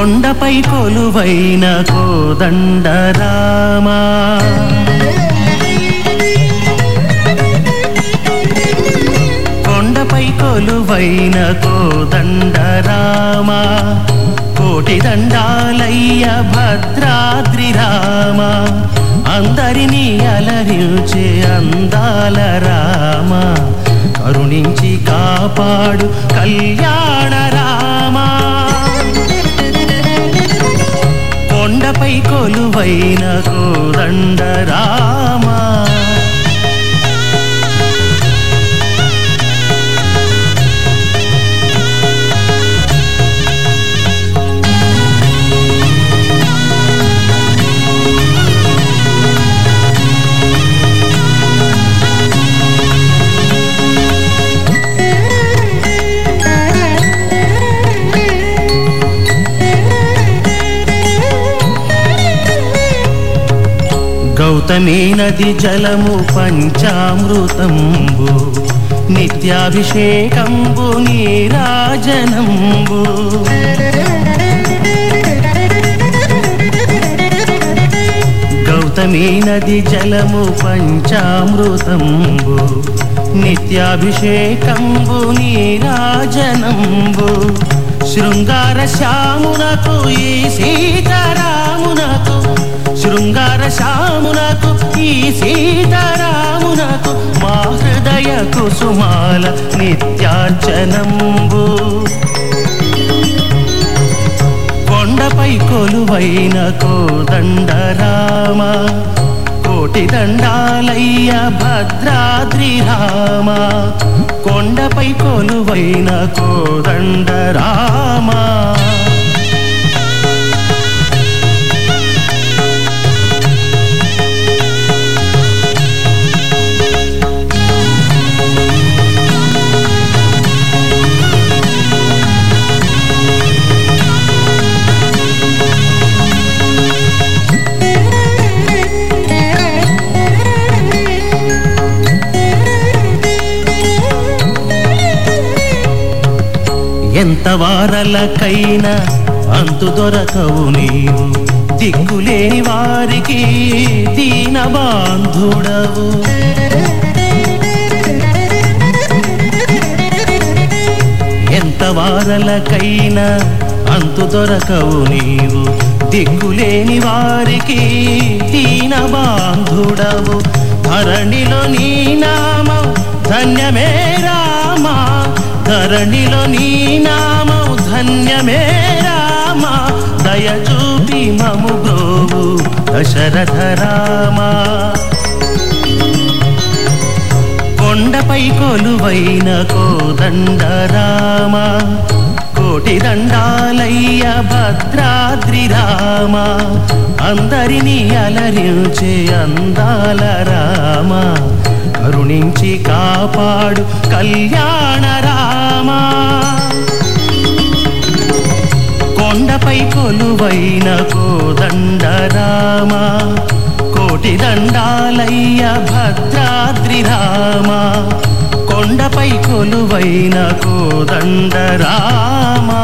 కొండపై కొలువైన కోదండ రామా కొండపై కొలువైన కోదండ రామా కోటి దండాలయ్య భద్రాద్రి రామా. అందరినీ అలరించే అందాల రామా. కరుణించి కాపాడు కళ్యాణ కొండపై కొలువైన కోదండరా. గౌతమీ నది జలము పంచామృతంబు నిత్యాభిషేకంబు నీరాజనంబు. గౌతమీ నది జలము పంచామృతంబు నిత్యాభిషేకంబు నీరాజనంబు. శృంగార శ్యామునకు ఈ సీతారామునకు శృంగార శ్యామునకు ఈ సీతారామునకు మా హృదయ కుసుమాల నిత్యార్చనంబు. కొండపై కొలువైన కోదండరామ కోటి దండాలయ్య భద్రాద్రి రామ. కొండపై కొలువైన కోదండ ఎంత వారలకైనా అంతు దొరకవు నీవు దిక్కులేని వారికి దీన బాంధుడవు. ఎంత వారలకైనా అంతు దొరకవు నీవు. దిక్కులేని వారికి దీన బాంధుడవు. ధరణిలో నీ నామం ధన్యమే. ధరణిలో నీ నామం ధన్యమే రామా. దయ చూపి మము బ్రోవు దశరథ రామా. కొండపై కొలువైన కోదండ రామ. కోటి దండాలయ్య భద్రాద్రి రామ. అందరినీ అలరించే అందాల రామ. కరుణించి కాపాడు కళ్యాణ రామా. కొండపై కొలువైన కోదండ రామ కోటి దండాలయ్య భద్రాద్రి రామ కొండపై కొలువైన కోదండ రామా